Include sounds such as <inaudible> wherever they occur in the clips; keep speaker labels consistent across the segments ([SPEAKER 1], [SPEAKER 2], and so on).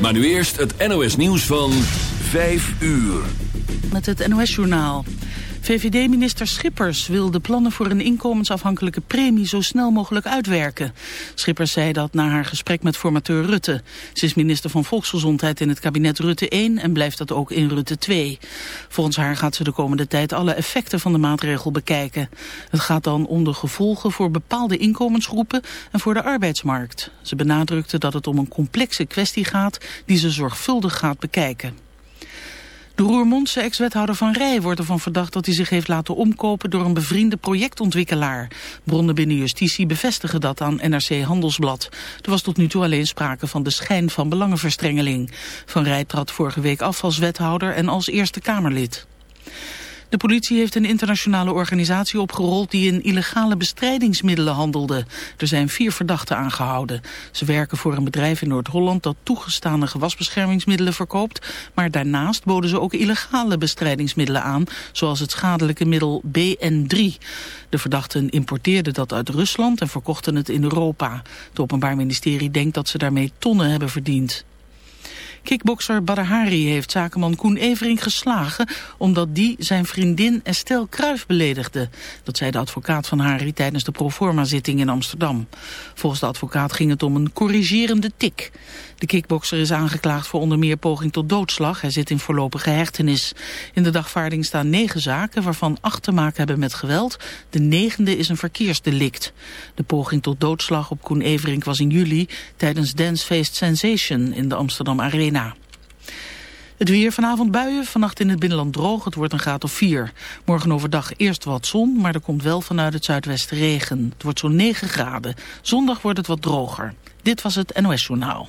[SPEAKER 1] Maar nu eerst het NOS nieuws van 5 uur.
[SPEAKER 2] Met het NOS journaal. VVD-minister Schippers wil de plannen voor een inkomensafhankelijke premie zo snel mogelijk uitwerken. Schippers zei dat na haar gesprek met formateur Rutte. Ze is minister van Volksgezondheid in het kabinet Rutte 1 en blijft dat ook in Rutte 2. Volgens haar gaat ze de komende tijd alle effecten van de maatregel bekijken. Het gaat dan om de gevolgen voor bepaalde inkomensgroepen en voor de arbeidsmarkt. Ze benadrukte dat het om een complexe kwestie gaat die ze zorgvuldig gaat bekijken. De Roermondse ex-wethouder Van Rij wordt ervan verdacht dat hij zich heeft laten omkopen door een bevriende projectontwikkelaar. Bronnen binnen justitie bevestigen dat aan NRC Handelsblad. Er was tot nu toe alleen sprake van de schijn van belangenverstrengeling. Van Rij trad vorige week af als wethouder en als Eerste Kamerlid. De politie heeft een internationale organisatie opgerold die in illegale bestrijdingsmiddelen handelde. Er zijn vier verdachten aangehouden. Ze werken voor een bedrijf in Noord-Holland dat toegestane gewasbeschermingsmiddelen verkoopt. Maar daarnaast boden ze ook illegale bestrijdingsmiddelen aan, zoals het schadelijke middel BN3. De verdachten importeerden dat uit Rusland en verkochten het in Europa. Het Openbaar Ministerie denkt dat ze daarmee tonnen hebben verdiend. Kickbokser Badahari heeft zakenman Koen Evering geslagen... omdat die zijn vriendin Estelle Kruijf beledigde. Dat zei de advocaat van Hari tijdens de proforma-zitting in Amsterdam. Volgens de advocaat ging het om een corrigerende tik. De kickbokser is aangeklaagd voor onder meer poging tot doodslag. Hij zit in voorlopige hechtenis. In de dagvaarding staan negen zaken waarvan acht te maken hebben met geweld. De negende is een verkeersdelict. De poging tot doodslag op Koen Everink was in juli tijdens Dancefeest Sensation in de Amsterdam Arena. Het weer vanavond buien, vannacht in het binnenland droog. Het wordt een graad of 4. Morgen overdag eerst wat zon, maar er komt wel vanuit het zuidwesten regen. Het wordt zo'n 9 graden. Zondag wordt het wat droger. Dit was het NOS Journaal.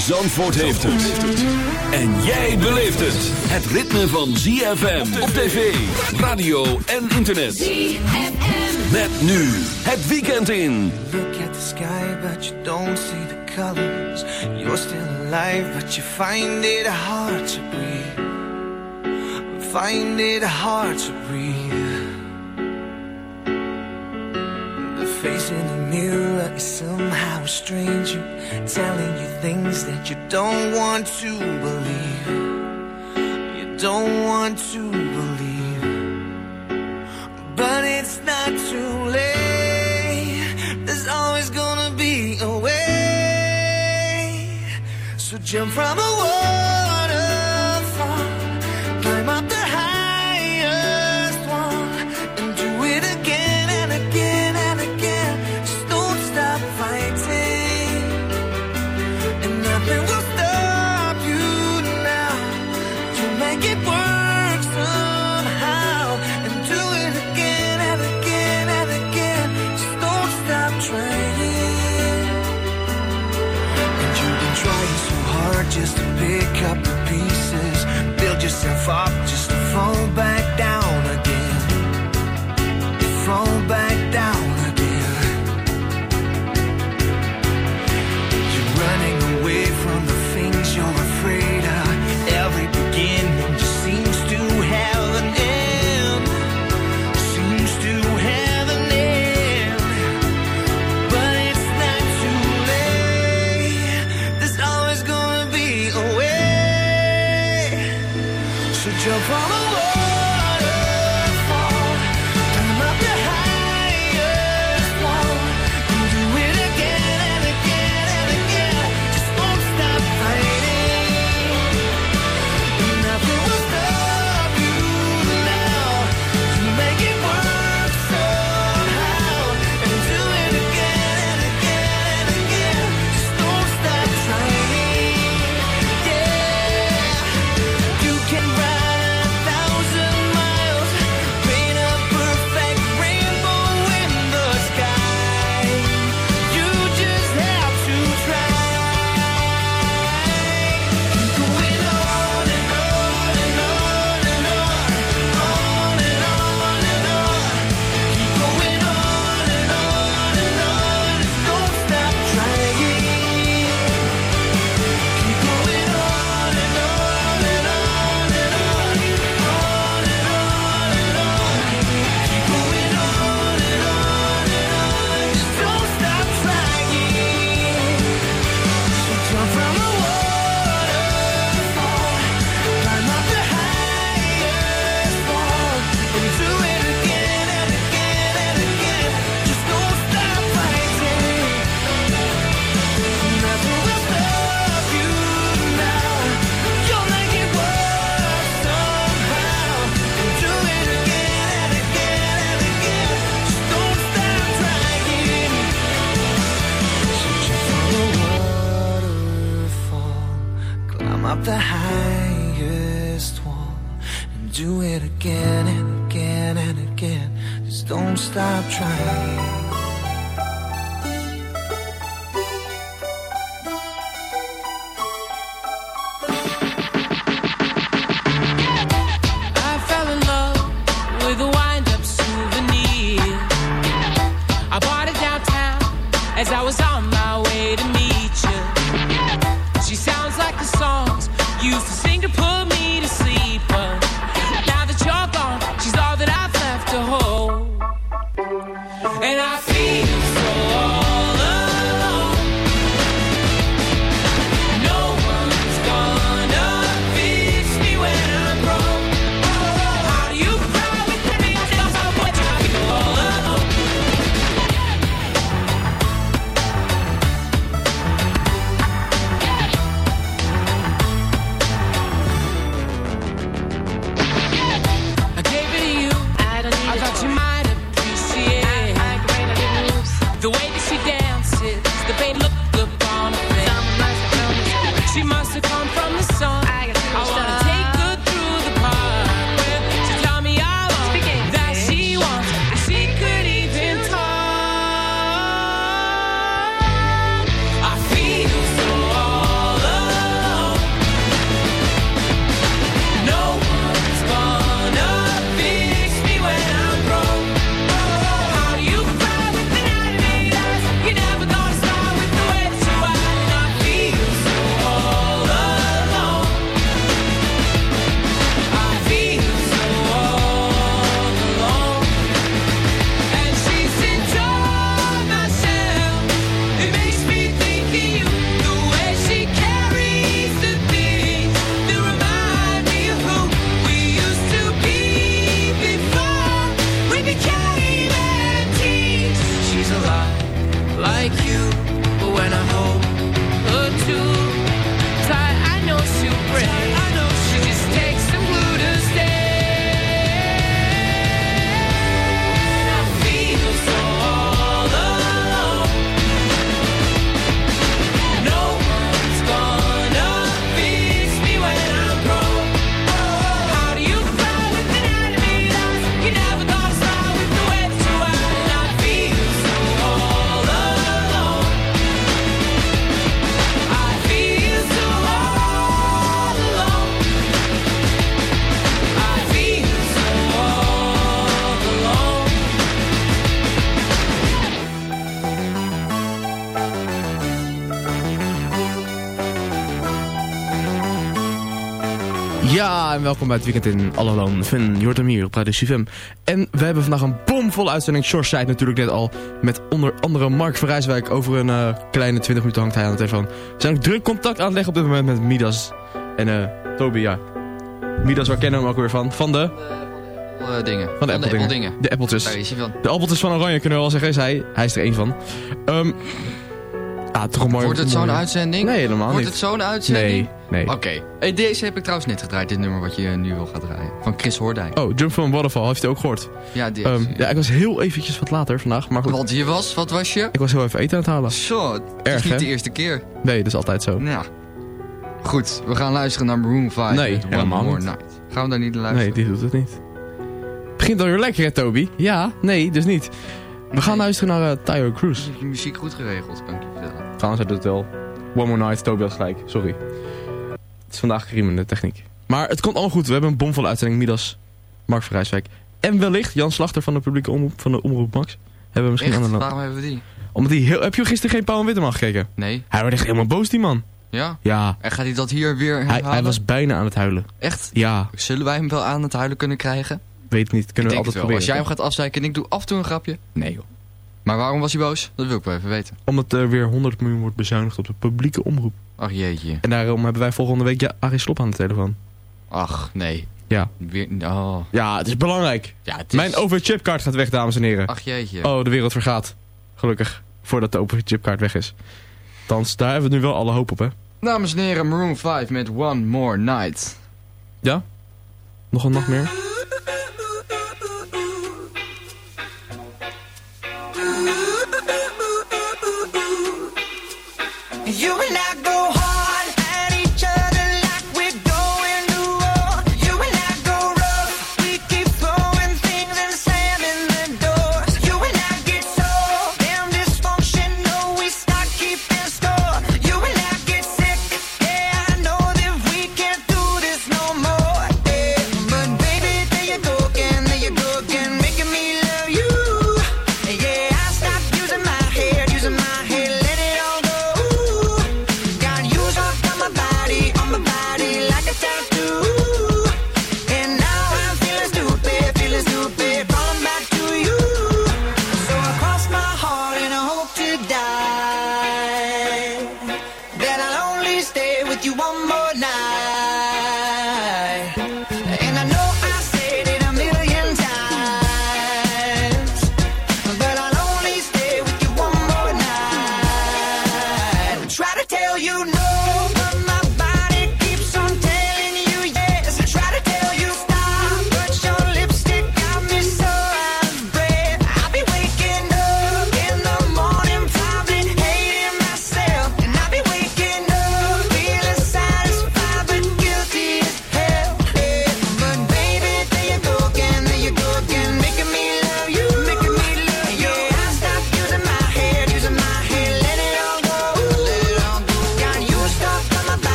[SPEAKER 1] Zandvoort heeft het. En jij beleeft het. Het ritme van ZFM op tv, radio en internet. ZFM. Met nu het weekend in.
[SPEAKER 3] Look at the sky, but you don't see the colors. You're still alive, but you find it hard to breathe. Find it hard to breathe. Face in the mirror is somehow a stranger, telling you things that you don't want to believe. You don't want to believe. But it's not too late. There's always gonna be a way. So jump from a waterfall, up the highest
[SPEAKER 4] wall and do it again and again and again. Just don't stop trying.
[SPEAKER 5] Welkom bij het weekend in Allalon van Jordan hier op Radio CFM. En we hebben vandaag een bomvolle uitzending. George zei het natuurlijk net al. Met onder andere Mark van Rijswijk. Over een eh, kleine 20 minuten hangt hij aan de telefoon. We zijn ook druk contact aan het leggen op dit moment met Midas. En eh Toby, ja. Midas, waar kennen we hem ook weer van? Van de...
[SPEAKER 6] Eh, dingen.
[SPEAKER 5] Van de Apple dingen.
[SPEAKER 6] dingen.
[SPEAKER 5] De appeltjes.
[SPEAKER 6] Daar is hij van.
[SPEAKER 5] De appeltjes van Oranje kunnen we wel zeggen. Is hij, hij is er één van. Ehm ah, toch mooi...
[SPEAKER 6] Wordt het zo'n uitzending?
[SPEAKER 5] Nee, helemaal
[SPEAKER 6] Wordt
[SPEAKER 5] niet.
[SPEAKER 6] het zo'n uitzending?
[SPEAKER 5] Nee, nee.
[SPEAKER 6] Oké. Deze heb ik trouwens net gedraaid, dit nummer wat je nu wil gaan draaien. Van Chris Hoordijk.
[SPEAKER 5] Oh, Jump from a Waterfall, heeft u ook gehoord?
[SPEAKER 6] Ja, dit.
[SPEAKER 5] Ehm, ja, ik was heel eventjes wat later vandaag, maar goed.
[SPEAKER 6] Want je was, wat was je?
[SPEAKER 5] Ik was heel even eten aan het halen.
[SPEAKER 6] Zo, het
[SPEAKER 5] Erg,
[SPEAKER 6] is niet
[SPEAKER 5] hè?
[SPEAKER 6] de eerste keer.
[SPEAKER 5] Nee, dat is altijd zo.
[SPEAKER 6] Ja. Goed, we gaan luisteren naar Maroon 5
[SPEAKER 5] Nee, helemaal
[SPEAKER 6] More
[SPEAKER 5] niet.
[SPEAKER 6] Night. Gaan we daar niet naar
[SPEAKER 5] Nee,
[SPEAKER 6] luisteren?
[SPEAKER 5] die doet het niet. Begint alweer lekker, hè, Toby? Ja, nee, dus niet. We gaan luisteren naar uh, Tyler
[SPEAKER 6] je muziek goed geregeld, kan ik je vertellen.
[SPEAKER 5] Trouwens, hij doet het wel. One More Night, Toby had gelijk. Sorry. Het is vandaag kriemen, de techniek. Maar het komt allemaal goed. We hebben een bomvolle uitzending. Midas, Mark van Rijswijk. En wellicht Jan Slachter van de publieke omroep, van de Omroep Max. Hebben we misschien
[SPEAKER 6] Echt?
[SPEAKER 5] aan de
[SPEAKER 6] Waarom hebben we die?
[SPEAKER 5] Omdat hij heel... Heb je gisteren geen Paul en Witteman gekeken?
[SPEAKER 6] Nee.
[SPEAKER 5] Hij werd echt helemaal boos, die man.
[SPEAKER 6] Ja?
[SPEAKER 5] Ja.
[SPEAKER 6] En gaat hij dat hier weer
[SPEAKER 5] Hij, hij was bijna aan het huilen.
[SPEAKER 6] Echt?
[SPEAKER 5] Ja,
[SPEAKER 6] Zullen wij hem wel aan het huilen kunnen krijgen?
[SPEAKER 5] weet niet. Kunnen
[SPEAKER 6] ik
[SPEAKER 5] we altijd
[SPEAKER 6] het wel.
[SPEAKER 5] proberen.
[SPEAKER 6] Als jij hem gaat afzeiken en ik doe af en toe een grapje? Nee joh. Maar waarom was hij boos? Dat wil ik wel even weten.
[SPEAKER 5] Omdat er weer 100 miljoen wordt bezuinigd op de publieke omroep.
[SPEAKER 6] Ach jeetje.
[SPEAKER 5] En daarom hebben wij volgende week ja, Arie Slop aan de telefoon.
[SPEAKER 6] Ach nee.
[SPEAKER 5] Ja.
[SPEAKER 6] Weer, oh.
[SPEAKER 5] Ja, het is belangrijk.
[SPEAKER 6] Ja, het is...
[SPEAKER 5] Mijn overchipkaart gaat weg, dames en heren.
[SPEAKER 6] Ach jeetje.
[SPEAKER 5] Oh, de wereld vergaat. Gelukkig. Voordat de overchipkaart weg is. Thans, daar hebben we nu wel alle hoop op, hè?
[SPEAKER 6] Dames en heren, Maroon 5 met One More Night.
[SPEAKER 5] Ja? Nog een nacht meer?
[SPEAKER 7] You and I go hard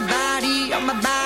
[SPEAKER 7] my body, on my body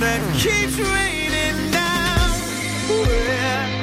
[SPEAKER 7] that keeps
[SPEAKER 8] raining down. Where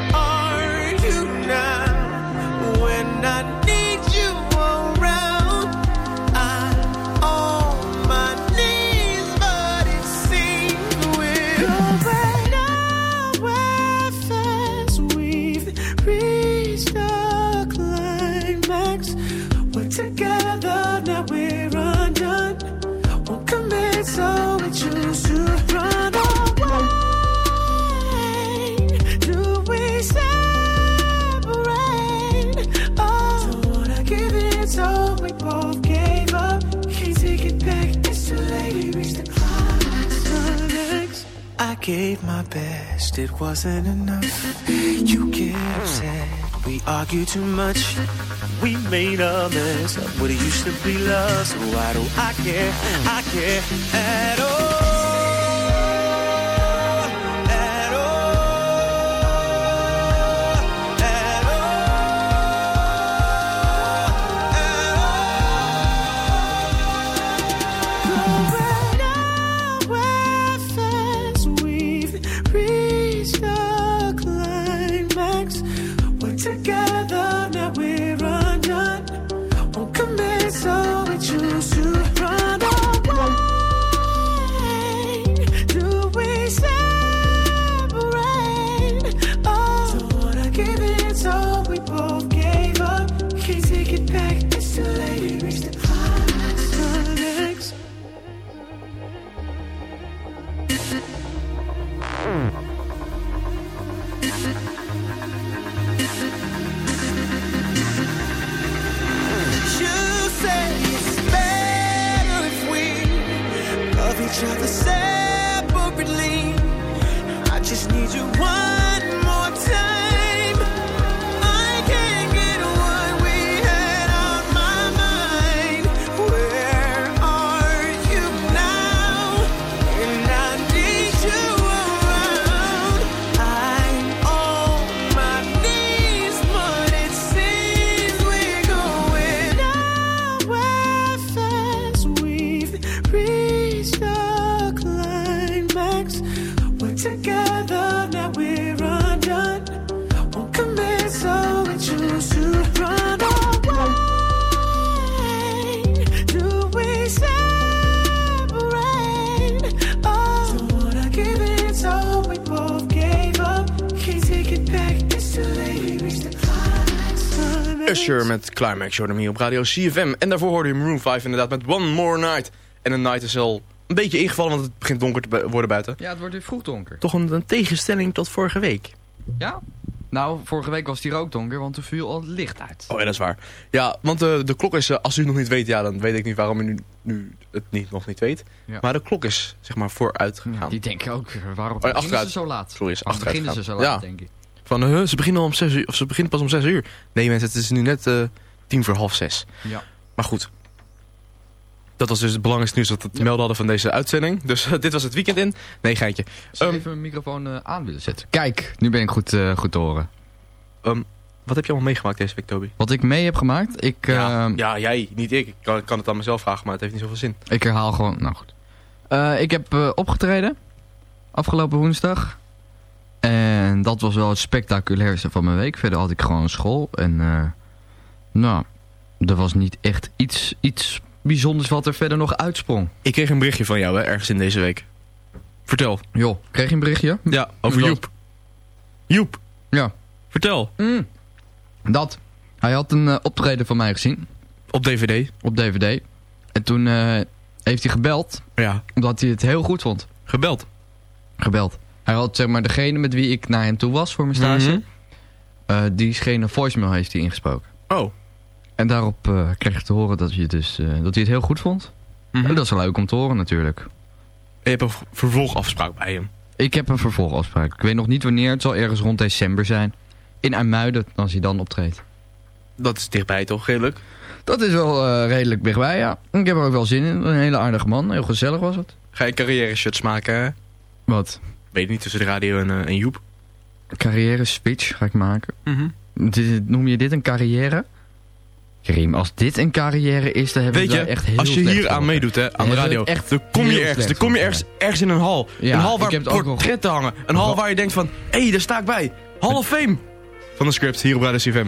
[SPEAKER 8] gave my best, it wasn't enough. You get upset, we argue too much. We made a mess of what used to be love. So why do I care? I care at all. drive the same
[SPEAKER 5] Usher met Climax, Jordan hier op radio CFM. En daarvoor hoorde je Maroon 5 inderdaad met One More Night. En een night is al een beetje ingevallen, want het begint donker te worden buiten.
[SPEAKER 6] Ja, het wordt weer vroeg donker.
[SPEAKER 5] Toch een, een tegenstelling tot vorige week.
[SPEAKER 6] Ja? Nou, vorige week was het hier ook donker, want toen viel al het licht uit.
[SPEAKER 5] Oh ja, dat is waar. Ja, want eh, de klok is, eh, als u het nog niet weet, ja, dan weet ik niet waarom u nu, nu het niet, nog niet weet.
[SPEAKER 6] Ja.
[SPEAKER 5] Maar de klok is, zeg maar, vooruit gegaan.
[SPEAKER 6] Die denken ook, eh, waarom
[SPEAKER 5] Oh,
[SPEAKER 6] beginnen ze zo laat?
[SPEAKER 5] Sorry, is achteruit
[SPEAKER 6] beginnen ze zo laat,
[SPEAKER 5] Ja.
[SPEAKER 6] denk ik.
[SPEAKER 5] Van, eh, ze beginnen om zes uur, of ze beginnen pas om 6 uur. Nee mensen, het is nu net eh, tien voor half zes.
[SPEAKER 6] Ja.
[SPEAKER 5] Maar goed. Dat was dus het belangrijkste nieuws dat we te melden hadden van deze uitzending. Dus dit was het weekend in. Nee, geintje.
[SPEAKER 6] Zou
[SPEAKER 5] Ehm,
[SPEAKER 6] even mijn microfoon eh, aan willen zetten? Kijk, nu ben ik goed, eh, goed te horen.
[SPEAKER 5] ehm, wat heb je allemaal meegemaakt deze week, Toby?
[SPEAKER 6] Wat ik mee heb gemaakt, ik,
[SPEAKER 5] ja,
[SPEAKER 6] ehm,
[SPEAKER 5] ja, jij, niet ik. Ik kan, kan het aan mezelf vragen, maar het heeft niet zoveel zin.
[SPEAKER 6] ik herhaal gewoon, nou goed. Eh, ik heb eh, opgetreden, afgelopen woensdag. En dat was wel het spectaculairste van mijn week. Verder had ik gewoon school. En eh, nou, er was niet echt iets, iets bijzonders wat er verder nog uitsprong.
[SPEAKER 5] Ik kreeg een berichtje van jou, hè, ergens in deze week. Vertel.
[SPEAKER 6] Joh, kreeg je een berichtje?
[SPEAKER 5] Ja, over? Joep. Joep,
[SPEAKER 6] Ja.
[SPEAKER 5] vertel.
[SPEAKER 6] Mm. Dat. Hij had een eh, optreden van mij gezien.
[SPEAKER 5] Op DVD.
[SPEAKER 6] Op DVD. En toen... eh, heeft hij gebeld.
[SPEAKER 5] Ja.
[SPEAKER 6] Omdat hij het heel goed vond.
[SPEAKER 5] Gebeld?
[SPEAKER 6] Gebeld. Hij had zeg maar degene met wie ik naar hem toe was voor mijn stage.
[SPEAKER 5] Mhm.
[SPEAKER 6] eh, diegene voicemail heeft hij ingesproken.
[SPEAKER 5] Oh.
[SPEAKER 6] En daarop eh, kreeg ik te horen dat hij, dus, eh, dat hij het heel goed vond.
[SPEAKER 5] Mhm.
[SPEAKER 6] En dat is leuk om te horen natuurlijk.
[SPEAKER 5] Je hebt een vervolgafspraak bij hem.
[SPEAKER 6] Ik heb een vervolgafspraak. Ik weet nog niet wanneer. Het zal ergens rond december zijn. In IJmuiden, als hij dan optreedt.
[SPEAKER 5] Dat is dichtbij toch, redelijk?
[SPEAKER 6] Dat is wel redelijk dichtbij, ja. Ik heb er ook wel zin in. Een hele aardige man. Heel gezellig was het.
[SPEAKER 5] Ga je carrière shirts maken, hè?
[SPEAKER 6] Wat?
[SPEAKER 5] Weet niet, tussen de radio en, eh, en Joep.
[SPEAKER 6] Carrière speech ga ik maken.
[SPEAKER 5] Mhm.
[SPEAKER 6] Dit- noem je dit een carrière? Karim, als dit een carrière is, dan hebben we
[SPEAKER 5] je,
[SPEAKER 6] daar echt heel
[SPEAKER 5] als je hier aan meedoet, hè, aan de radio,
[SPEAKER 6] echt
[SPEAKER 5] dan kom je ergens, dan kom je ergens, ergens in een hal.
[SPEAKER 6] Ja,
[SPEAKER 5] een hal waar portretten hangen. Een hal waar je denkt van, hé, hey, daar sta ik bij. Hall of Fame. Van de script, hier op Radio CFM.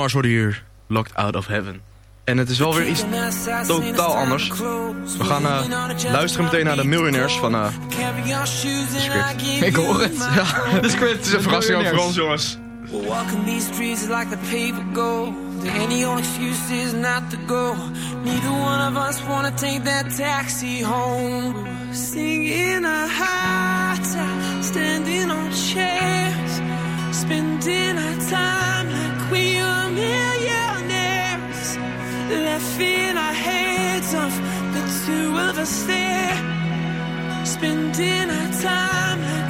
[SPEAKER 5] Mars hier Locked Out of Heaven. En het is wel weer iets totaal anders. We gaan uh, luisteren meteen naar de Millionaires van uh, de script.
[SPEAKER 6] Ik hoor het. <laughs>
[SPEAKER 5] Ja, de script is een verrassing over voor ons, jongens.
[SPEAKER 4] We're walking these streets like the paper gold. Any old excuse is not to go. Neither one of us wanna take that taxi home. Singing a high time, standing on chairs, spending our time. laughing our heads off, the two of us there, spending our time like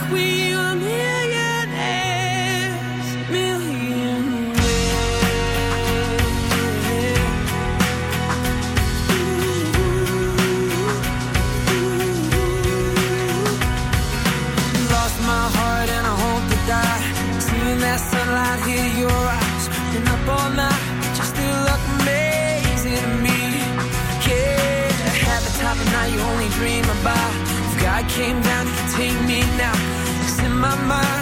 [SPEAKER 4] came down, you take me now. It's in my mind.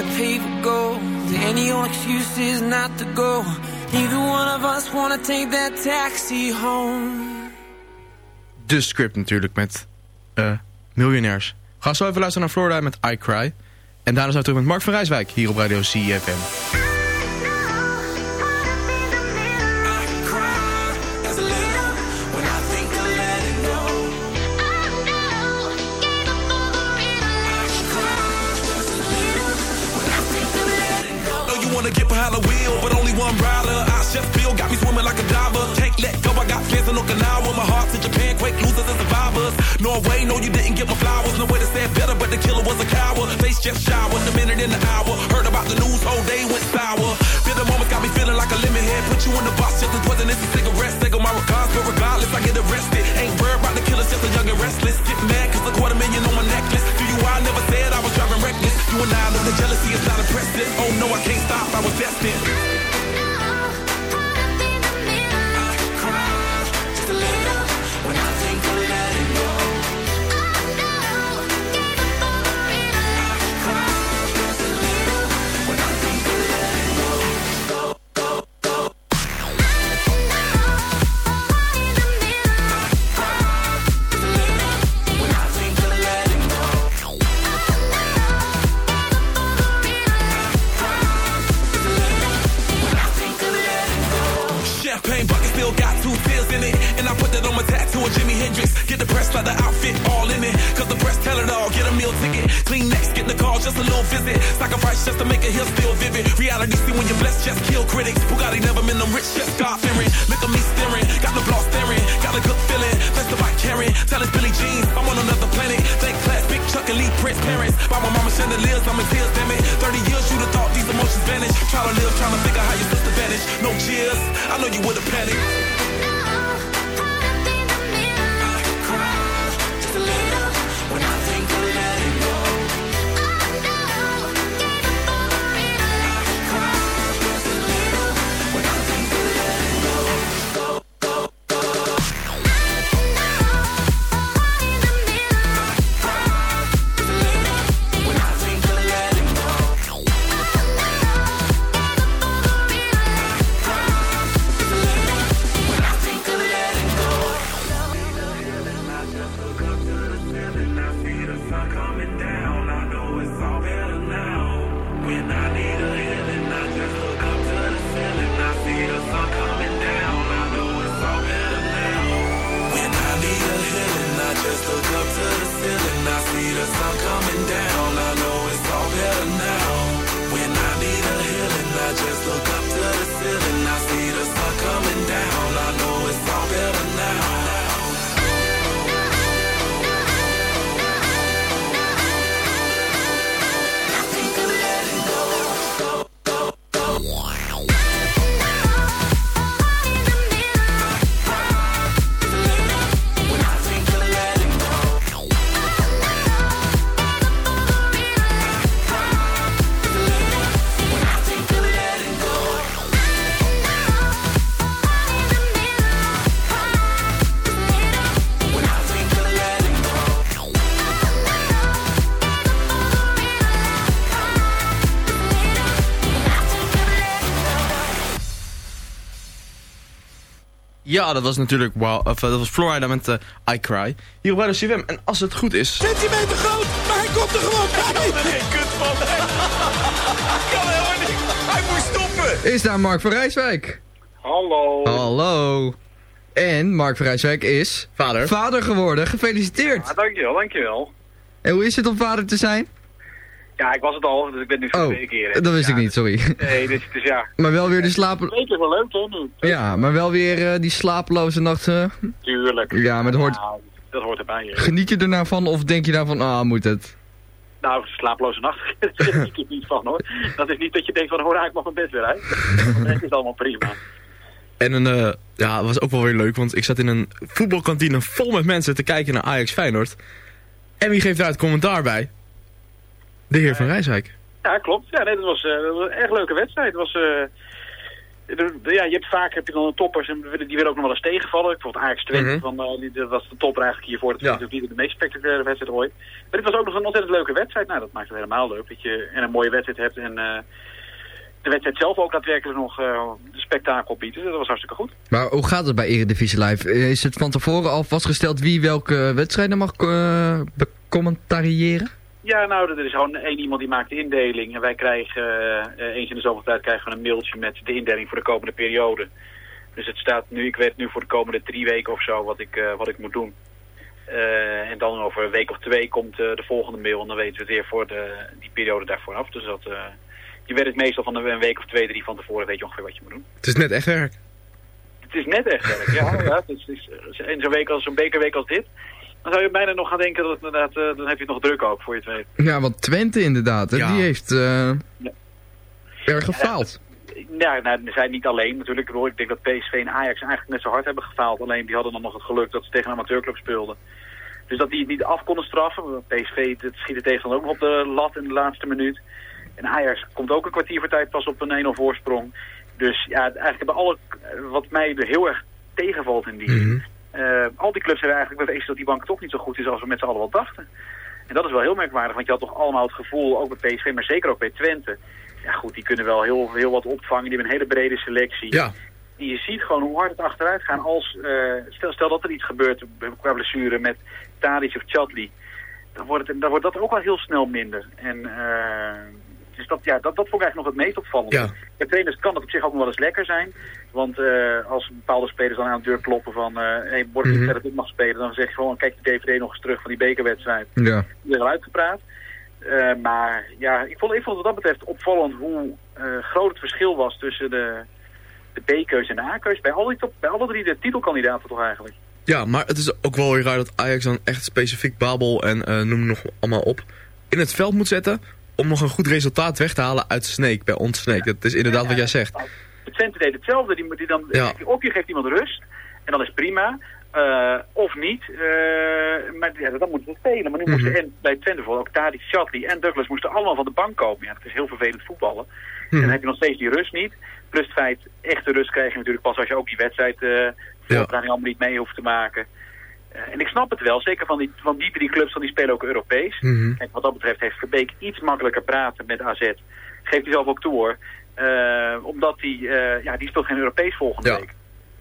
[SPEAKER 4] the pay gold. Any old excuses not to go. Either one of us wanna take that taxi home.
[SPEAKER 5] De script natuurlijk met uh, miljonairs. Ga zo even luisteren naar Florida met I Cry. En daarna zijn we terug met Mark van Rijswijk hier op Radio CFM.
[SPEAKER 9] Chef Bill got me swimming like a diver. Can't let go, I got plans in Okinawa. My heart to Japan, quake losers and survivors. Norway, no, you didn't get my flowers. No way to say it better, but the killer was a coward. Face just showered, a minute in the hour. Heard about the news, whole day went sour. Feel the moment, got me feeling like a lemon head. Put you in the box, just as as a They go my regards, but regardless, I get arrested. Ain't worried about the killers, just a young and restless. Get mad, cause a quarter million on my necklace. Do you, I never said I was driving reckless. You and I know the jealousy is not impressive. Oh no, I can't stop, I was destined. And I put that on my tattoo of Jimi Hendrix. Get the press like the outfit all in it. Cause the press tell it all. Get a meal ticket. Clean next, get the call, just a little visit. Sacrifice just to make it here still vivid. Reality see when you're blessed, just kill critics. Bugatti never been them rich, just God fearing. Look at me staring, got the block staring. Got a good feeling, the bike carrying. Tell us Billy Jean, I'm on another planet. Thank class, big Chuck and Lee Prince parents. By my mama chandeliers, I'm in tears, damn it. 30 years, you'd have thought these emotions vanish. Try to live, trying to figure how your sister vanished. No cheers, I know you would've panicked.
[SPEAKER 5] Ja, dat was natuurlijk wow, of, eh, dat was Florida met eh, I Cry. Hier op Radio CWM. En als het goed is...
[SPEAKER 10] Centimeter groot, maar hij komt er gewoon bij. Nee, kut van. kan helemaal niet. Hij moet stoppen.
[SPEAKER 6] Is daar Mark van Rijswijk?
[SPEAKER 11] Hallo.
[SPEAKER 6] Hallo. En Mark van Rijswijk is...
[SPEAKER 5] Vader.
[SPEAKER 6] Vader geworden. Gefeliciteerd.
[SPEAKER 11] Ja, dankjewel, dankjewel.
[SPEAKER 6] En hoe is het om vader te zijn?
[SPEAKER 11] Ja, ik was het al, dus ik ben nu voor de
[SPEAKER 6] Oh,
[SPEAKER 11] tweede keer. hè.
[SPEAKER 6] dat wist
[SPEAKER 11] ja,
[SPEAKER 6] ik niet, sorry.
[SPEAKER 11] Nee, dus, dus ja.
[SPEAKER 6] Maar wel weer de slapen...
[SPEAKER 11] Weet je wel leuk, hè, nu?
[SPEAKER 6] Ja, maar wel weer eh, die slapeloze nachten.
[SPEAKER 11] Tuurlijk.
[SPEAKER 6] Ja, maar dat hoort...
[SPEAKER 11] Nou, dat hoort erbij. hè.
[SPEAKER 6] Geniet je er nou van of denk je nou van, ah, moet het?
[SPEAKER 11] Nou, slaaploze nacht <laughs> geniet ik niet van, hoor. Dat is niet dat je denkt van, hoor, ik mag mijn bed weer uit. Dat is allemaal prima.
[SPEAKER 5] En een, eh, ja, het was ook wel weer leuk, want ik zat in een voetbalkantine vol met mensen te kijken naar Ajax Feyenoord. En wie geeft daar het commentaar bij? De heer Van Rijswijk.
[SPEAKER 11] Ja, klopt. Ja, nee, dat was, eh, dat was een erg leuke wedstrijd. Het was... eh, ja, je hebt vaak heb je dan toppers en die willen ook nog wel eens tegenvallen. Bijvoorbeeld Ajax 20,
[SPEAKER 5] Mhm.
[SPEAKER 11] van, eh, die, dat was de topper eigenlijk hiervoor. Dat is
[SPEAKER 5] Ja.
[SPEAKER 11] niet de meest spectaculaire wedstrijd ooit. Maar dit was ook nog een ontzettend leuke wedstrijd. Nou, dat maakt het helemaal leuk. Dat je en een mooie wedstrijd hebt en de wedstrijd zelf ook daadwerkelijk nog eh spektakel biedt. Dus dat was hartstikke goed.
[SPEAKER 6] Maar hoe gaat het bij Eredivisie Live? Is het van tevoren al vastgesteld wie welke wedstrijden mag becommentariëren?
[SPEAKER 11] Ja, nou, er is gewoon één iemand die maakt de indeling. En wij krijgen, eh, eens in de zoveel tijd krijgen we een mailtje met de indeling voor de komende periode. Dus het staat nu, ik weet nu voor de komende drie weken of zo wat ik, eh, wat ik moet doen. Eh, en dan over een week of twee komt de volgende mail en dan weten we het weer voor de, die periode daarvoor af. Dus dat, je weet het meestal van een week of twee, drie van tevoren weet je ongeveer wat je moet doen.
[SPEAKER 5] Het is net echt werk.
[SPEAKER 11] Het is net echt werk, ja. <laughs> ja het is, het is- in zo'n week als zo'n bekerweek als dit, dan zou je bijna nog gaan denken dat het inderdaad, eh, dan heb je het nog druk ook voor je het weet.
[SPEAKER 6] Ja, want Twente inderdaad, hè,
[SPEAKER 5] Ja.
[SPEAKER 6] die heeft eh
[SPEAKER 11] Ja.
[SPEAKER 6] erg gefaald.
[SPEAKER 11] Ja, nou, ze zijn niet alleen natuurlijk. Ik bedoel, Ik denk dat PSV en Ajax eigenlijk net zo hard hebben gefaald. Alleen die hadden dan nog het geluk dat ze tegen een amateurclub speelden. Dus dat die het niet af konden straffen. PSV dat schiet het tegen dan ook nog op de lat in de laatste minuut. En Ajax komt ook een kwartier voor tijd pas op een 1-0 voorsprong. Dus ja, eigenlijk hebben alle, wat mij er heel erg tegenvalt in die...
[SPEAKER 5] Mhm.
[SPEAKER 11] Eh, al die clubs hebben eigenlijk bewezen dat die bank toch niet zo goed is als we met z'n allen wel dachten. En dat is wel heel merkwaardig, want je had toch allemaal het gevoel, ook bij PSV, maar zeker ook bij Twente. Ja goed, die kunnen wel heel, heel wat opvangen, die hebben een hele brede selectie.
[SPEAKER 5] Ja.
[SPEAKER 11] En je ziet gewoon hoe hard het achteruit gaan als, eh, stel, stel dat er iets gebeurt qua blessure met Tadic of Chatli. Dan wordt, het, dan wordt dat ook wel heel snel minder. En eh, dus dat, ja, dat, dat vond ik eigenlijk nog het meest opvallend.
[SPEAKER 5] Ja.
[SPEAKER 11] Bij trainers kan dat op zich ook nog wel eens lekker zijn. Want eh, als bepaalde spelers dan aan de deur kloppen van... eh hey,
[SPEAKER 6] Mhm.
[SPEAKER 11] verder dit mag spelen... dan zeg je gewoon, kijk de DVD nog eens terug van die bekerwedstrijd.
[SPEAKER 6] Ja.
[SPEAKER 11] Die is al uitgepraat. Eh, maar ja, ik vond, ik vond het wat dat betreft opvallend hoe groot het verschil was tussen de, de B-keus en de A-keus. Bij, al die top- bij alle drie de titelkandidaten toch eigenlijk.
[SPEAKER 5] Ja, maar het is ook wel weer raar dat Ajax dan echt specifiek Babel en noem nog allemaal op in het veld moet zetten om nog een goed resultaat weg te halen uit Snake, bij ons Snake. Dat is inderdaad wat jij zegt.
[SPEAKER 11] De Twente deed hetzelfde. Die, die dan,
[SPEAKER 5] Ja.
[SPEAKER 11] Of je geeft iemand rust, en dan is prima. eh, of niet. eh, maar ja, dan moeten ze spelen. Maar nu moesten
[SPEAKER 5] Mhm.
[SPEAKER 11] en bij Twente bijvoorbeeld ook Tadic, Shatley en Douglas moesten allemaal van de bank komen. Ja, dat is heel vervelend voetballen. En
[SPEAKER 5] Mhm.
[SPEAKER 11] dan heb je nog steeds die rust niet. Plus het feit, echte rust krijg je natuurlijk pas als je ook die wedstrijd eh voorbereiding allemaal niet mee hoeft te maken. Eh, en ik snap het wel, zeker van die, van die drie clubs, want die spelen ook Europees. Kijk, wat dat betreft heeft Verbeek iets makkelijker praten met AZ. Geeft hij zelf ook toe hoor. Eh, omdat die, eh, ja, die speelt geen Europees volgende
[SPEAKER 5] Ja.
[SPEAKER 11] week.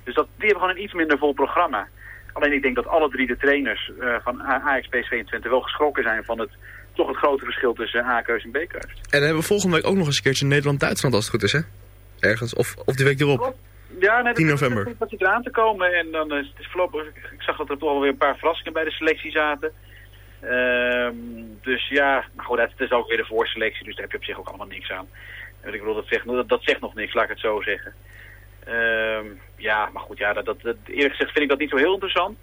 [SPEAKER 11] Dus dat, die hebben gewoon een iets minder vol programma. Alleen ik denk dat alle drie de trainers eh, van A- Ajax, PSV en Twente wel geschrokken zijn van het, toch het grote verschil tussen A-keus en B-keus.
[SPEAKER 5] En dan hebben we volgende week ook nog eens een keertje Nederland-Duitsland als het goed is, hè? Ergens. Of, of die week erop.
[SPEAKER 11] Ja, nee,
[SPEAKER 5] 10
[SPEAKER 11] dat-
[SPEAKER 5] november.
[SPEAKER 11] Dat, dat zit eraan te komen. En dan is het voorlopig, ik zag dat er toch wel weer een paar verrassingen bij de selectie zaten. Ehm, dus ja, maar goed, het is ook weer de voorselectie, dus daar heb je op zich ook allemaal niks aan. En ik bedoel, dat zegt, dat, dat zegt nog niks, laat ik het zo zeggen. Ehm, ja, maar goed, ja, dat, dat, eerlijk gezegd vind ik dat niet zo heel interessant.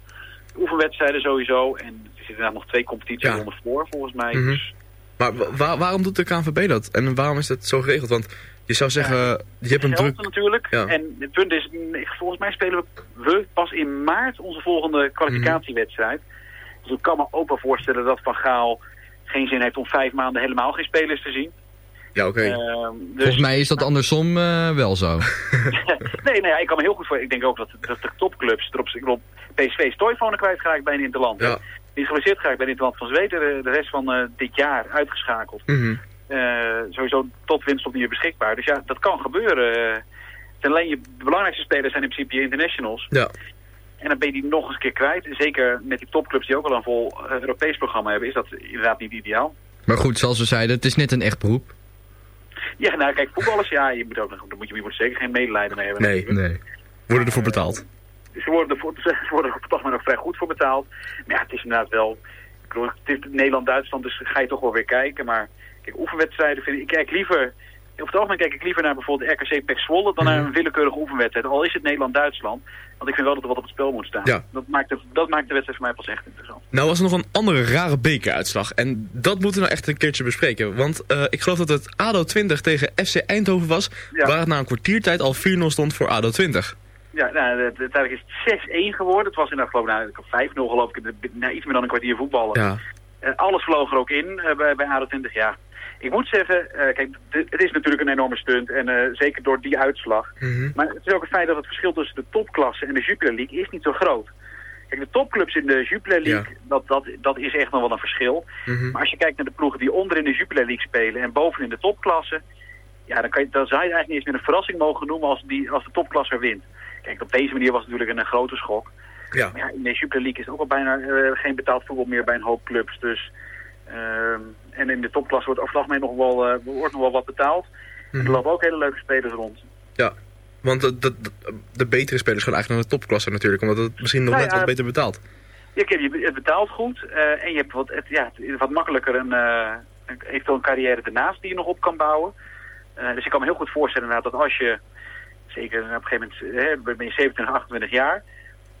[SPEAKER 11] Oefenwedstrijden sowieso. En er zitten inderdaad nog twee competitieronden voor, volgens mij.
[SPEAKER 5] Mhm.
[SPEAKER 11] Dus
[SPEAKER 5] Maar wa- wa- waarom doet de KNVB dat? En waarom is dat zo geregeld? Want je zou zeggen, je hebt een druk...
[SPEAKER 11] natuurlijk.
[SPEAKER 5] Ja.
[SPEAKER 11] En het punt is, volgens mij spelen we, pas in maart onze volgende kwalificatiewedstrijd. Dus ik kan me ook wel voorstellen dat Van Gaal geen zin heeft om vijf maanden helemaal geen spelers te zien.
[SPEAKER 5] Ja, oké.
[SPEAKER 11] Ehm, dus,
[SPEAKER 6] Volgens mij is dat andersom eh, wel zo. <laughs> <laughs>
[SPEAKER 11] nee, nee, ik kan me heel goed voor. Ik denk ook dat, dat de topclubs erop ik bedoel, PSV is Toivonen kwijtgeraakt bij een interland.
[SPEAKER 5] Ja.
[SPEAKER 11] Die is geblesseerd geraakt bij een interland van Zweden. De, de rest van eh, dit jaar uitgeschakeld.
[SPEAKER 5] Mhm.
[SPEAKER 11] Eh, sowieso tot winst op niet meer beschikbaar. Dus ja, dat kan gebeuren. Eh, het zijn alleen je de belangrijkste spelers zijn in principe je internationals.
[SPEAKER 5] Ja.
[SPEAKER 11] En dan ben je die nog eens een keer kwijt. Zeker met die topclubs die ook al een vol eh, Europees programma hebben, is dat inderdaad niet ideaal.
[SPEAKER 6] Maar goed, zoals we zeiden, het is net een echt beroep.
[SPEAKER 11] Ja, nou kijk, voetballers, ja, je moet ook, nog- daar moet je, je moet er zeker geen medelijden mee hebben.
[SPEAKER 5] Nee.
[SPEAKER 11] natuurlijk.
[SPEAKER 6] Nee.
[SPEAKER 5] Worden ervoor betaald. <laughs>
[SPEAKER 11] Ze worden er voor, ze worden er toch maar nog vrij goed voor betaald. Maar ja, het is inderdaad wel... Ik bedoel, het is Nederland-Duitsland, dus ga je toch wel weer kijken. Maar kijk, oefenwedstrijden vind ik... Ik kijk liever... Over het algemeen kijk ik liever naar bijvoorbeeld RKC Pek Zwolle... dan naar een willekeurige oefenwedstrijd. Al is het Nederland-Duitsland. Want ik vind wel dat er wat op het spel moet staan.
[SPEAKER 5] Ja.
[SPEAKER 11] Dat, maakt de, dat maakt de wedstrijd voor mij pas echt interessant.
[SPEAKER 5] Nou was er nog een andere rare bekeruitslag. En dat moeten we nou echt een keertje bespreken. Want eh, ik geloof dat het ADO 20 tegen FC Eindhoven was.
[SPEAKER 11] Ja.
[SPEAKER 5] Waar het na een kwartiertijd al 4-0 stond voor ADO 20.
[SPEAKER 11] Ja, nou, uiteindelijk is het 6-1 geworden. Het was inderdaad geloof ik nou, 5-0 geloof ik. Nou, iets meer dan een kwartier voetballen.
[SPEAKER 5] Ja.
[SPEAKER 11] Eh, alles vloog er ook in eh, bij, bij ADO 20 jaar. Ik moet zeggen, eh, kijk, het is natuurlijk een enorme stunt. En eh, zeker door die uitslag.
[SPEAKER 5] Mhm.
[SPEAKER 11] Maar het is ook het feit dat het verschil tussen de topklasse en de Jupiler League is niet zo groot. Kijk, de topclubs in de Jupiler League, dat, dat, dat is echt nog wel een verschil.
[SPEAKER 5] Mhm.
[SPEAKER 11] Maar als je kijkt naar de ploegen die onder in de Jupiler League spelen en boven in de topklasse... Ja, dan, kan je, dan zou je het eigenlijk niet eens meer een verrassing mogen noemen als, die, als de topklasse er wint. Kijk, op deze manier was het natuurlijk een, een grote schok.
[SPEAKER 5] Ja.
[SPEAKER 11] Maar ja, in de Jupiler League is het ook al bijna eh, geen betaald voetbal meer bij een hoop clubs. Dus, en in de topklasse wordt over het algemeen nog wel, eh, wordt nog wel wat betaald.
[SPEAKER 5] Mhm.
[SPEAKER 11] Er lopen ook hele leuke spelers rond.
[SPEAKER 5] Ja. Want de, de, betere spelers gaan eigenlijk naar de topklasse natuurlijk. Omdat het misschien nog
[SPEAKER 11] Nou
[SPEAKER 5] net
[SPEAKER 11] ja,
[SPEAKER 5] wat beter betaalt.
[SPEAKER 11] Ja, je, het betaalt goed eh, en je hebt wat, het, ja, wat makkelijker een, eh, een, eventueel een carrière ernaast die je nog op kan bouwen. Eh, dus ik kan me heel goed voorstellen inderdaad dat als je, zeker op een gegeven moment, hè, ben je 27, 28 jaar,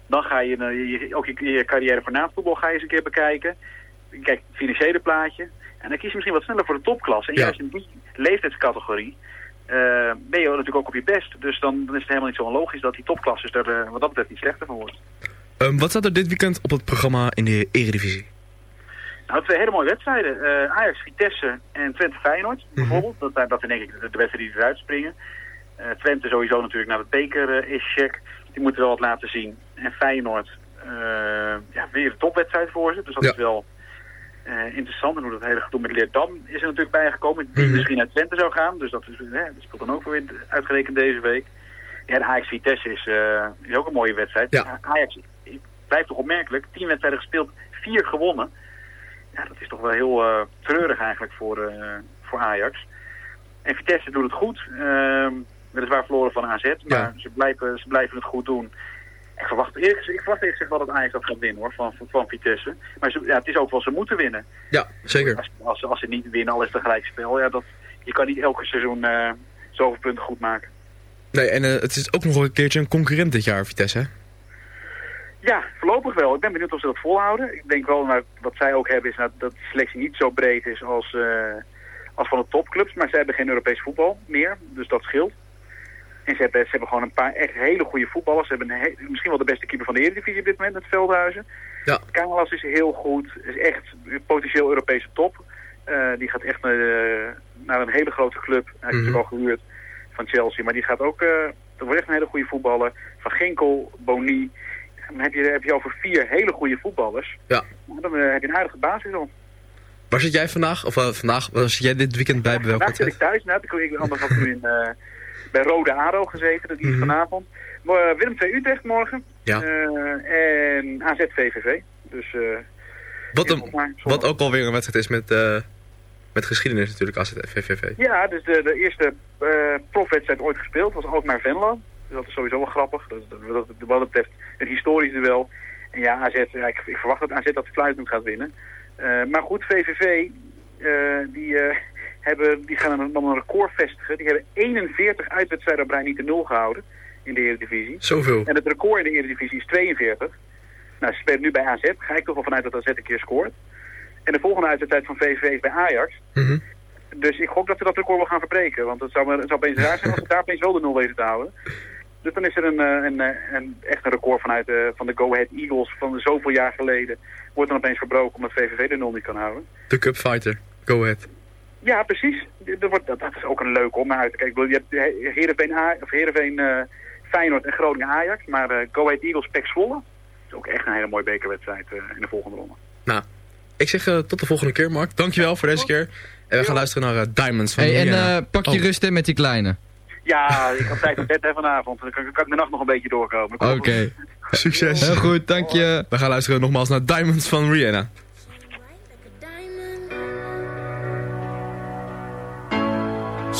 [SPEAKER 11] dan ga je, eh, je ook je, je carrière voor voetbal ga je eens een keer bekijken. Kijk, het financiële plaatje. En dan kies je misschien wat sneller voor de topklasse. En
[SPEAKER 5] Ja.
[SPEAKER 11] juist in die leeftijdscategorie eh, ben je natuurlijk ook op je best. Dus dan, dan is het helemaal niet zo onlogisch dat die topklasse er eh, wat dat betreft niet slechter van wordt.
[SPEAKER 5] Ehm, wat staat er dit weekend op het programma in de Eredivisie?
[SPEAKER 11] Nou, twee hele mooie wedstrijden. Eh, Ajax, Vitesse en Twente Feyenoord bijvoorbeeld. Dat, zijn- dat zijn denk ik de, de wedstrijden die eruit springen. Twente sowieso natuurlijk naar het beker is check. Die moeten wel wat laten zien. En Feyenoord, ja, weer een topwedstrijd voor ze. Dus dat
[SPEAKER 5] Ja.
[SPEAKER 11] is wel eh, interessant. En hoe dat hele gedoe met Leerdam is er natuurlijk bijgekomen. Die misschien naar Twente zou gaan. Dus dat, is, eh, dat speelt dan ook weer uitgerekend deze week. Ja, en Ajax Vitesse is, eh, is ook een mooie wedstrijd.
[SPEAKER 5] Ja.
[SPEAKER 11] Ajax blijft toch opmerkelijk. Tien wedstrijden gespeeld, vier gewonnen. Ja, dat is toch wel heel eh, treurig eigenlijk voor, eh, voor Ajax. En Vitesse doet het goed. Ehm weliswaar verloren van AZ, maar
[SPEAKER 5] Ja.
[SPEAKER 11] ze, blijven, ze blijven het goed doen. Ik verwacht eerlijk, gezegd- ik verwacht eerlijk gezegd wel dat Ajax dat gaat winnen hoor, van, van, van Vitesse. Maar ze, ja, het is ook wel, ze moeten winnen.
[SPEAKER 5] Ja, zeker.
[SPEAKER 11] Als, als, als ze niet winnen, al is het een gelijk spel. Ja, dat, je kan niet elke seizoen eh, zoveel punten goed maken.
[SPEAKER 5] Nee, en eh, het is ook nog wel een keertje een concurrent dit jaar, Vitesse. hè?
[SPEAKER 11] Ja, voorlopig wel. Ik ben benieuwd of ze dat volhouden. Ik denk wel, nou, wat zij ook hebben, is dat, dat de selectie niet zo breed is als, eh, als van de topclubs. Maar ze hebben geen Europees voetbal meer, dus dat scheelt. En ze hebben, ze hebben gewoon een paar echt hele goede voetballers. Ze hebben een he- misschien wel de beste keeper van de Eredivisie op dit moment, met Veldhuizen.
[SPEAKER 5] Ja.
[SPEAKER 11] Is heel goed, is echt potentieel Europese top. Eh, die gaat echt naar, eh, naar een hele grote club. Hij is natuurlijk al gehuurd van Chelsea, maar die gaat ook... eh dat wordt echt een hele goede voetballer. Van Ginkel, Boni. Dan heb je, heb je over vier hele goede voetballers.
[SPEAKER 5] Ja.
[SPEAKER 11] Dan heb je een aardige basis al.
[SPEAKER 5] Waar zit jij vandaag? Of vandaag, waar zit jij dit weekend bij? Bij welke
[SPEAKER 11] Vandaag zit ik thuis. Nou, ik, had ik nu in, bij Rode Aro gezeten. Dat is
[SPEAKER 5] Mhm.
[SPEAKER 11] vanavond. Eh, Willem 2 Utrecht morgen.
[SPEAKER 5] Ja.
[SPEAKER 11] Eh, en AZ VVV. Dus eh,
[SPEAKER 5] Wat, een,
[SPEAKER 11] maar
[SPEAKER 5] wat ook alweer een wedstrijd is met, met geschiedenis natuurlijk, AZ VVV.
[SPEAKER 11] Ja, dus de, de eerste eh profwedstrijd ooit gespeeld was Alkmaar Venlo. Dus dat is sowieso wel grappig. Dat, dat, dat, wat dat betreft een historisch duel. En ja, AZ, ja, ik, ik verwacht dat AZ dat fluitend gaat winnen. Maar goed, VVV, die, hebben, die gaan dan een record vestigen. Die hebben 41 uitwedstrijden op rij niet de nul gehouden in de Eredivisie.
[SPEAKER 5] Zoveel.
[SPEAKER 11] En het record in de Eredivisie is 42. Nou, ze spelen nu bij AZ. Ga ik toch wel vanuit dat AZ een keer scoort. En de volgende uitwedstrijd van VVV is bij Ajax.
[SPEAKER 5] Mhm.
[SPEAKER 11] Dus ik hoop dat ze dat record wel gaan verbreken. Want het zou, het zou opeens raar zijn als ze daar opeens wel de nul weten te houden. Dus dan is er een, eh, een, eh, een, echt een record vanuit de, van de Go Ahead Eagles van zoveel jaar geleden. Wordt dan opeens verbroken omdat VVV de nul niet kan houden.
[SPEAKER 5] De Cup Fighter. Go ahead.
[SPEAKER 11] Ja, precies. Dat, wordt, dat, dat is ook een leuk om naar uit te kijken. Je hebt He- Heerenveen, A- of Heerenveen eh, Feyenoord en Groningen Ajax. Maar eh Go Ahead Eagles Pek Zwolle is ook echt een hele mooie bekerwedstrijd eh, in de volgende ronde.
[SPEAKER 5] Nou, ik zeg eh, tot de volgende keer, Mark. Dankjewel voor deze keer. En we gaan luisteren naar Diamonds van
[SPEAKER 6] Hey, en eh, pak je
[SPEAKER 5] Oh,
[SPEAKER 6] rust in met die kleine.
[SPEAKER 11] Ja, ik had tijd op bed hè, vanavond. Dan kan, kan ik de nacht nog een beetje doorkomen.
[SPEAKER 6] Oké.
[SPEAKER 5] Succes.
[SPEAKER 6] Heel goed, dank je.
[SPEAKER 5] We gaan luisteren nogmaals naar Diamonds van Rihanna.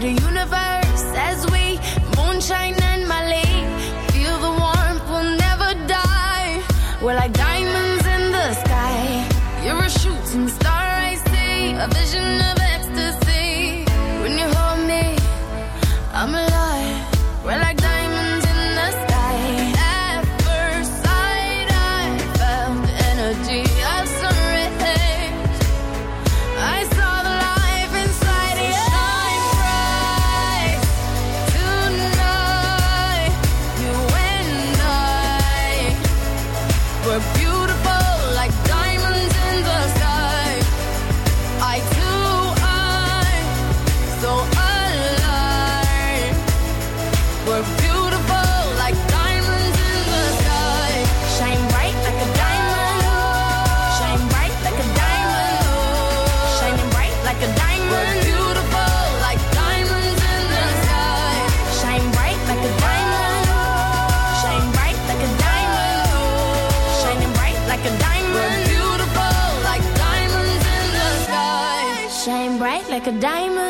[SPEAKER 12] To the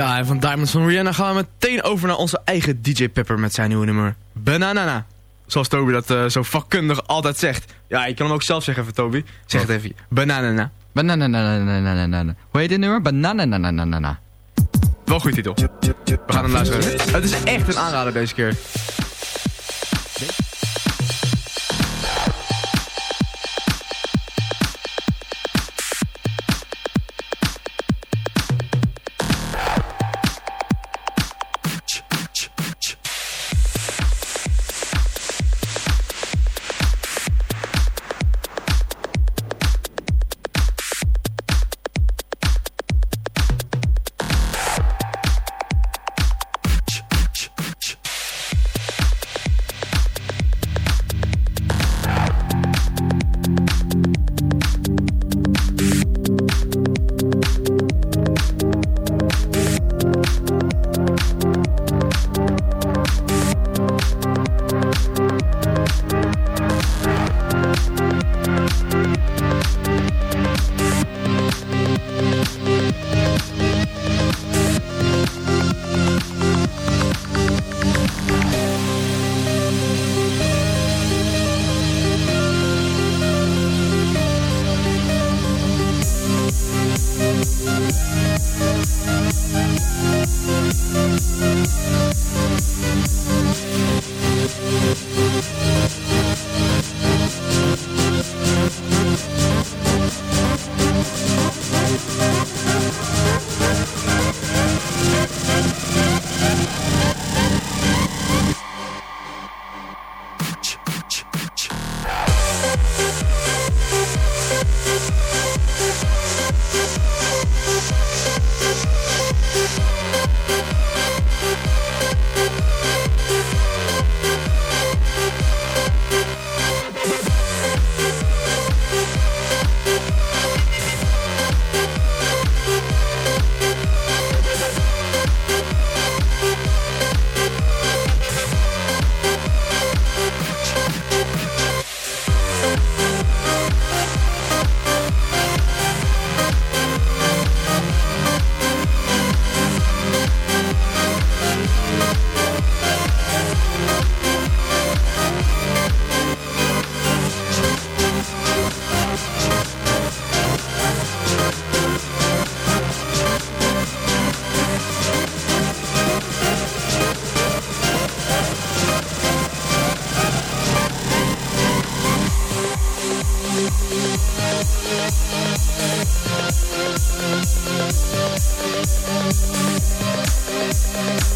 [SPEAKER 5] Ja, en van Diamonds van Rihanna gaan we meteen over naar onze eigen DJ Pepper met zijn nieuwe nummer Bananana. Zoals Toby dat uh, zo vakkundig altijd zegt. Ja, ik kan hem ook zelf zeggen even Toby. Zeg het oh. even. Bananana.
[SPEAKER 6] Bananana. Hoe heet dit nummer? Banana.
[SPEAKER 5] Wel goed titel. We gaan hem luisteren. Het is echt een aanrader deze keer.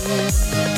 [SPEAKER 5] Thank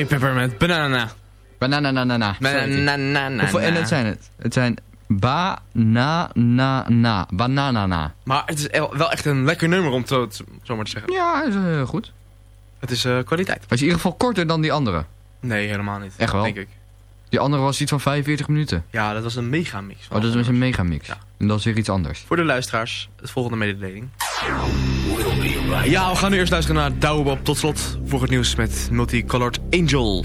[SPEAKER 5] DJ Peppermint, banana.
[SPEAKER 6] Banana, na, na, na.
[SPEAKER 5] Banana, na, na,
[SPEAKER 6] Hoeveel. N zijn het? Het zijn banana, banana.
[SPEAKER 5] Maar het is el- wel echt een lekker nummer om zo, zo maar te zeggen.
[SPEAKER 6] Ja, is uh, goed.
[SPEAKER 5] Het is eh, kwaliteit.
[SPEAKER 6] Was in ieder geval korter dan die andere.
[SPEAKER 5] Nee, helemaal niet.
[SPEAKER 6] Echt wel?
[SPEAKER 5] Denk ik.
[SPEAKER 6] Die andere was iets van 45 minuten.
[SPEAKER 5] Ja, dat was een megamix.
[SPEAKER 6] Oh, dat is een megamix. En dat is weer iets anders.
[SPEAKER 5] Voor de luisteraars, het volgende mededeling. Ja, we gaan nu eerst luisteren naar Douwebob. Tot slot voor het nieuws met Multicolored Angel.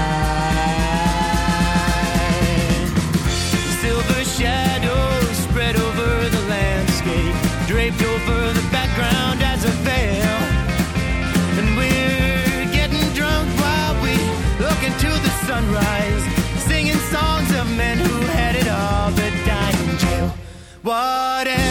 [SPEAKER 3] Whatever,